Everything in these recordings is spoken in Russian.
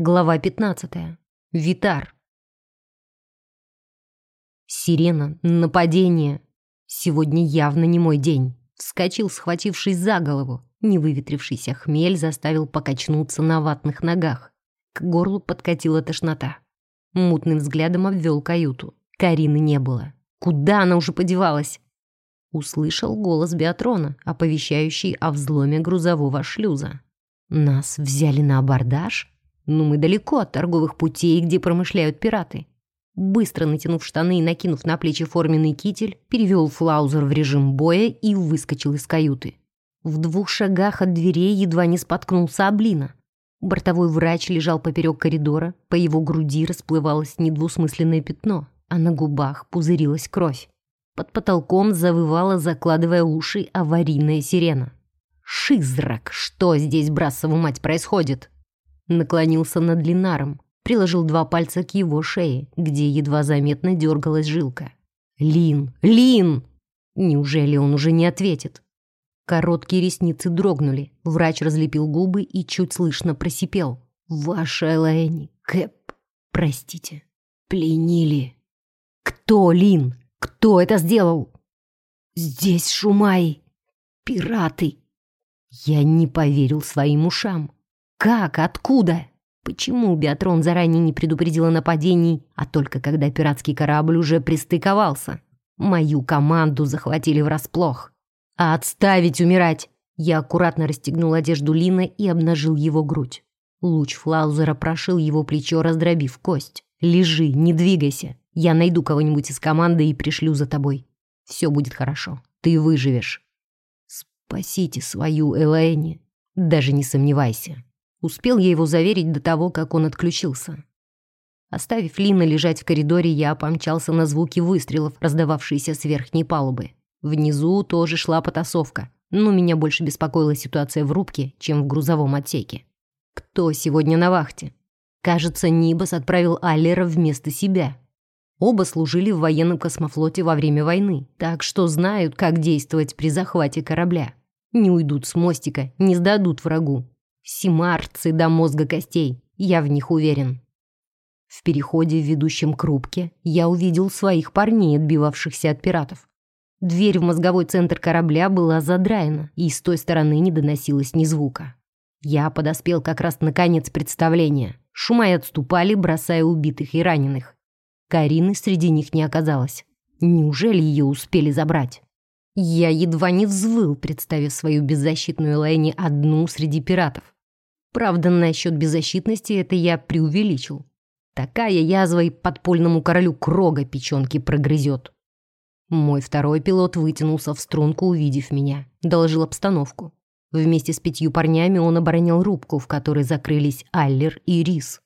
Глава 15. Витар. Сирена, нападение. Сегодня явно не мой день. Вскочил, схватившись за голову. Невыветрившийся хмель заставил покачнуться на ватных ногах. К горлу подкатила тошнота. Мутным взглядом обвел каюту. Карины не было. Куда она уже подевалась? Услышал голос Биатрона, оповещающий о взломе грузового шлюза. Нас взяли на абордаж? Ну, мы далеко от торговых путей, где промышляют пираты. Быстро натянув штаны и накинув на плечи форменный китель, перевел флаузер в режим боя и выскочил из каюты. В двух шагах от дверей едва не споткнулся Облина. Бортовой врач лежал поперек коридора, по его груди расплывалось недвусмысленное пятно, а на губах пузырилась кровь. Под потолком завывала, закладывая уши, аварийная сирена. «Шизрак! Что здесь, Брассову мать, происходит?» Наклонился над Линаром, приложил два пальца к его шее, где едва заметно дергалась жилка. «Лин! Лин!» Неужели он уже не ответит? Короткие ресницы дрогнули, врач разлепил губы и чуть слышно просипел. «Ваша Элайни, Кэп, простите, пленили». «Кто, Лин? Кто это сделал?» «Здесь Шумай! Пираты!» Я не поверил своим ушам. Как? Откуда? Почему Биатрон заранее не предупредил о нападении, а только когда пиратский корабль уже пристыковался? Мою команду захватили врасплох. А отставить умирать! Я аккуратно расстегнул одежду Лина и обнажил его грудь. Луч Флаузера прошил его плечо, раздробив кость. «Лежи, не двигайся. Я найду кого-нибудь из команды и пришлю за тобой. Все будет хорошо. Ты выживешь. Спасите свою Элэни. Даже не сомневайся». Успел я его заверить до того, как он отключился. Оставив Лина лежать в коридоре, я помчался на звуки выстрелов, раздававшиеся с верхней палубы. Внизу тоже шла потасовка, но меня больше беспокоила ситуация в рубке, чем в грузовом отсеке. Кто сегодня на вахте? Кажется, Нибас отправил Аллера вместо себя. Оба служили в военном космофлоте во время войны, так что знают, как действовать при захвате корабля. Не уйдут с мостика, не сдадут врагу, Симарцы до мозга костей, я в них уверен. В переходе, ведущем к рубке, я увидел своих парней, отбивавшихся от пиратов. Дверь в мозговой центр корабля была задраена, и с той стороны не доносилось ни звука. Я подоспел как раз на конец представления. Шумай отступали, бросая убитых и раненых. Карины среди них не оказалось. Неужели ее успели забрать? Я едва не взвыл, представив свою беззащитную Лайни одну среди пиратов. Правда, насчет беззащитности это я преувеличил. Такая язва и подпольному королю Крога печенки прогрызет. Мой второй пилот вытянулся в струнку, увидев меня. Доложил обстановку. Вместе с пятью парнями он оборонял рубку, в которой закрылись Аллер и Рис.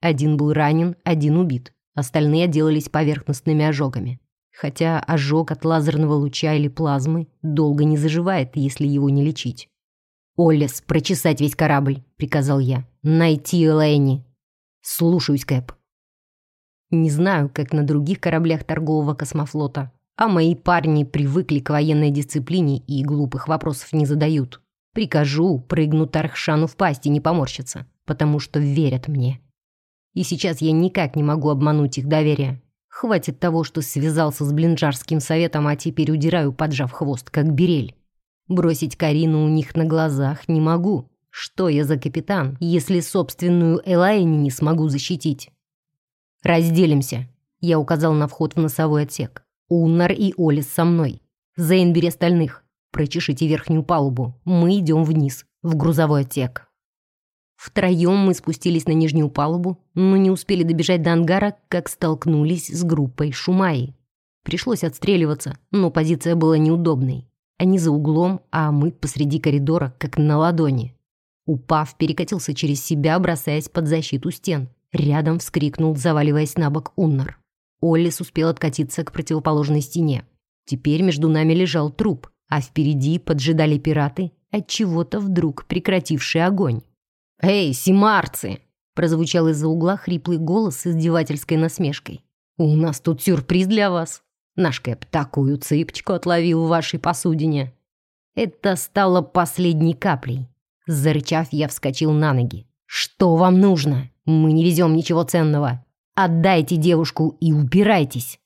Один был ранен, один убит. Остальные отделались поверхностными ожогами. Хотя ожог от лазерного луча или плазмы долго не заживает, если его не лечить. «Оллес, прочесать весь корабль», — приказал я. «Найти Элэйни». «Слушаюсь, Кэп». Не знаю, как на других кораблях торгового космофлота, а мои парни привыкли к военной дисциплине и глупых вопросов не задают. Прикажу, прыгнут Архшану в пасть и не поморщится, потому что верят мне. И сейчас я никак не могу обмануть их доверие. Хватит того, что связался с Блинджарским советом, а теперь удираю, поджав хвост, как берель. Бросить Карину у них на глазах не могу. Что я за капитан, если собственную Элайни не смогу защитить? Разделимся. Я указал на вход в носовой отсек. Уннар и Олис со мной. Зейн остальных. Прочешите верхнюю палубу. Мы идем вниз, в грузовой отсек. Втроем мы спустились на нижнюю палубу, но не успели добежать до ангара, как столкнулись с группой Шумаи. Пришлось отстреливаться, но позиция была неудобной. Они за углом, а мы посреди коридора, как на ладони. Упав, перекатился через себя, бросаясь под защиту стен. Рядом вскрикнул, заваливаясь на бок Уннар. Оллис успел откатиться к противоположной стене. Теперь между нами лежал труп, а впереди поджидали пираты, от чего-то вдруг прекративший огонь. «Эй, симарцы!» прозвучал из-за угла хриплый голос с издевательской насмешкой. «У нас тут сюрприз для вас!» Наш Кэп такую цыпочку отловил в вашей посудине. Это стало последней каплей. Зарычав, я вскочил на ноги. «Что вам нужно?» Мы не везем ничего ценного. Отдайте девушку и убирайтесь.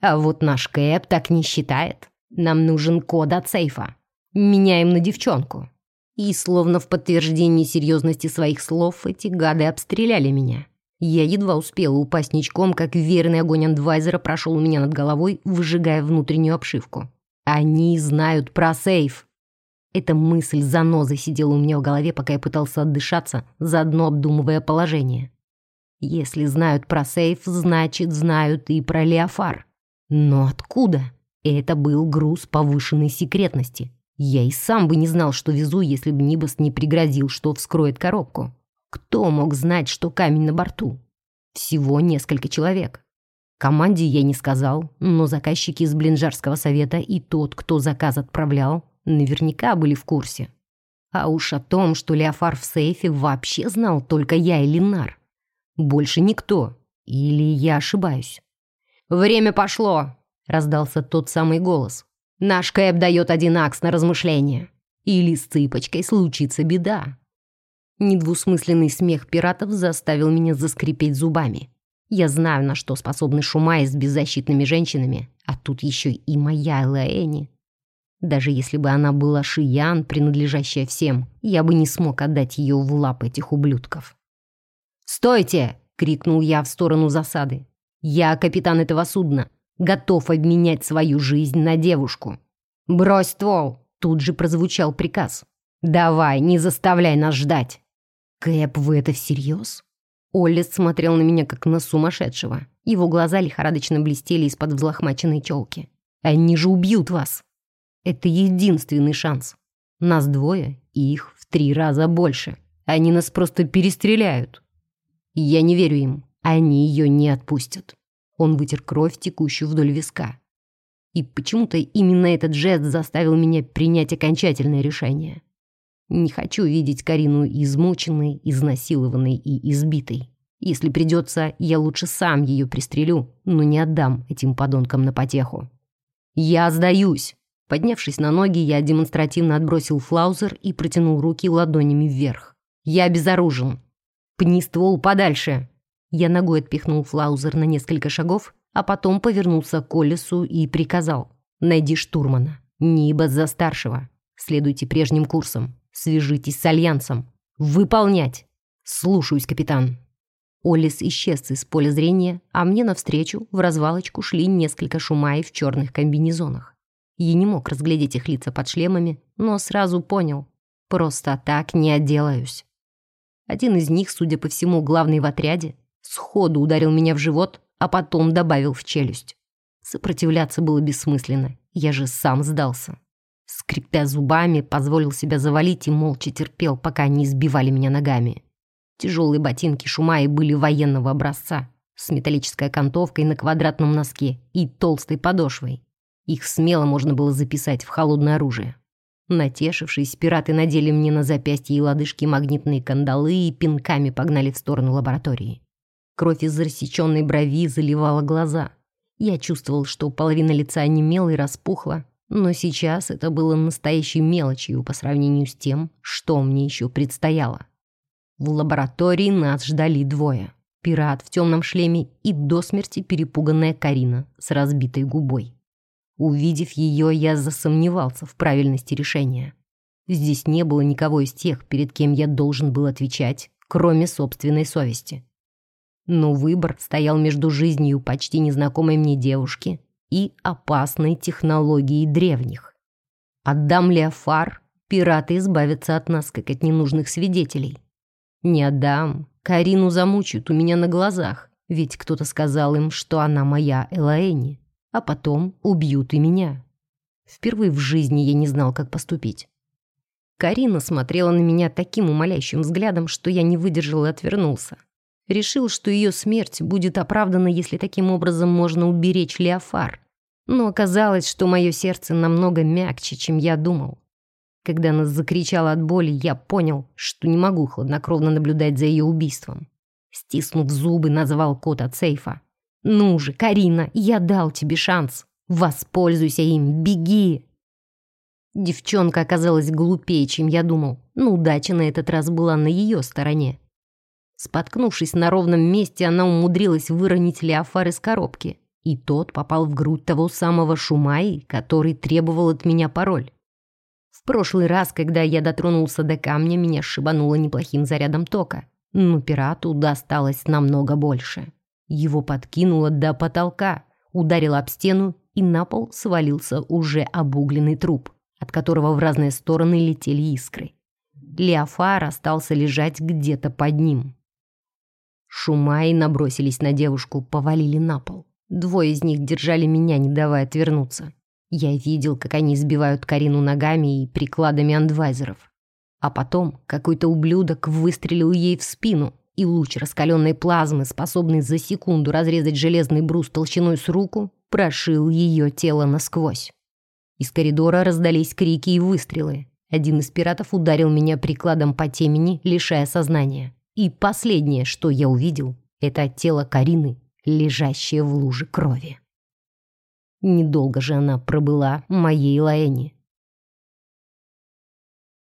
А вот наш Кэп так не считает. Нам нужен код от сейфа. Меняем на девчонку. И словно в подтверждении серьезности своих слов эти гады обстреляли меня. Я едва успела упасть ничком, как верный огонь андвайзера прошел у меня над головой, выжигая внутреннюю обшивку. Они знают про сейф. Эта мысль занозой сидела у меня в голове, пока я пытался отдышаться, заодно обдумывая положение. Если знают про сейф, значит, знают и про Леофар. Но откуда? Это был груз повышенной секретности. Я и сам бы не знал, что везу, если бы Нибас не пригрозил, что вскроет коробку. Кто мог знать, что камень на борту? Всего несколько человек. Команде я не сказал, но заказчики из Блинжарского совета и тот, кто заказ отправлял, наверняка были в курсе. А уж о том, что Леофар в сейфе, вообще знал только я и Ленар. Больше никто. Или я ошибаюсь? «Время пошло!» — раздался тот самый голос. «Наш Кэп дает один акс на размышление. Или с цыпочкой случится беда». Недвусмысленный смех пиратов заставил меня заскрипеть зубами. Я знаю, на что способны Шумай с беззащитными женщинами, а тут еще и моя Элаэни. Даже если бы она была Шиян, принадлежащая всем, я бы не смог отдать ее в лапы этих ублюдков. «Стойте!» — крикнул я в сторону засады. «Я капитан этого судна, готов обменять свою жизнь на девушку». «Брось ствол!» — тут же прозвучал приказ. «Давай, не заставляй нас ждать!» «Кэп, вы это всерьез?» Оллис смотрел на меня, как на сумасшедшего. Его глаза лихорадочно блестели из-под взлохмаченной челки. «Они же убьют вас!» Это единственный шанс. Нас двое, и их в три раза больше. Они нас просто перестреляют. Я не верю им. Они ее не отпустят. Он вытер кровь, текущую вдоль виска. И почему-то именно этот жест заставил меня принять окончательное решение. Не хочу видеть Карину измученной, изнасилованной и избитой. Если придется, я лучше сам ее пристрелю, но не отдам этим подонкам на потеху. Я сдаюсь. Поднявшись на ноги, я демонстративно отбросил флаузер и протянул руки ладонями вверх. «Я безоружен. Пни ствол подальше!» Я ногой отпихнул флаузер на несколько шагов, а потом повернулся к колесу и приказал. «Найди штурмана. Нибо за старшего. Следуйте прежним курсом. Свяжитесь с Альянсом. Выполнять!» «Слушаюсь, капитан». Олис исчез из поля зрения, а мне навстречу в развалочку шли несколько шумаев в черных комбинезонах. Я не мог разглядеть их лица под шлемами, но сразу понял. Просто так не отделаюсь. Один из них, судя по всему, главный в отряде, сходу ударил меня в живот, а потом добавил в челюсть. Сопротивляться было бессмысленно, я же сам сдался. Скрипя зубами, позволил себя завалить и молча терпел, пока они избивали меня ногами. Тяжелые ботинки Шумаи были военного образца, с металлической окантовкой на квадратном носке и толстой подошвой. Их смело можно было записать в холодное оружие. Натешившись, пираты надели мне на запястье и лодыжки магнитные кандалы и пинками погнали в сторону лаборатории. Кровь из рассеченной брови заливала глаза. Я чувствовал, что половина лица онемела и распухла, но сейчас это было настоящей мелочью по сравнению с тем, что мне еще предстояло. В лаборатории нас ждали двое. Пират в темном шлеме и до смерти перепуганная Карина с разбитой губой. Увидев ее, я засомневался в правильности решения. Здесь не было никого из тех, перед кем я должен был отвечать, кроме собственной совести. Но выбор стоял между жизнью почти незнакомой мне девушки и опасной технологией древних. Отдам Леофар, пираты избавятся от нас, как от ненужных свидетелей. Не отдам, Карину замучают у меня на глазах, ведь кто-то сказал им, что она моя Элаэни а потом убьют и меня. Впервые в жизни я не знал, как поступить. Карина смотрела на меня таким умоляющим взглядом, что я не выдержал и отвернулся. Решил, что ее смерть будет оправдана, если таким образом можно уберечь Леофар. Но оказалось, что мое сердце намного мягче, чем я думал. Когда она закричала от боли, я понял, что не могу хладнокровно наблюдать за ее убийством. Стиснув зубы, назвал код от сейфа. «Ну же, Карина, я дал тебе шанс. Воспользуйся им, беги!» Девчонка оказалась глупее, чем я думал, но удача на этот раз была на ее стороне. Споткнувшись на ровном месте, она умудрилась выронить Леофар из коробки, и тот попал в грудь того самого Шумаи, который требовал от меня пароль. В прошлый раз, когда я дотронулся до камня, меня шибануло неплохим зарядом тока, но пирату досталось намного больше. Его подкинуло до потолка, ударило об стену, и на пол свалился уже обугленный труп, от которого в разные стороны летели искры. Леофар остался лежать где-то под ним. Шумаи набросились на девушку, повалили на пол. Двое из них держали меня, не давая отвернуться. Я видел, как они сбивают Карину ногами и прикладами андвайзеров. А потом какой-то ублюдок выстрелил ей в спину, и луч раскаленной плазмы, способный за секунду разрезать железный брус толщиной с руку, прошил ее тело насквозь. Из коридора раздались крики и выстрелы. Один из пиратов ударил меня прикладом по темени, лишая сознания. И последнее, что я увидел, это тело Карины, лежащее в луже крови. Недолго же она пробыла моей Лаэне.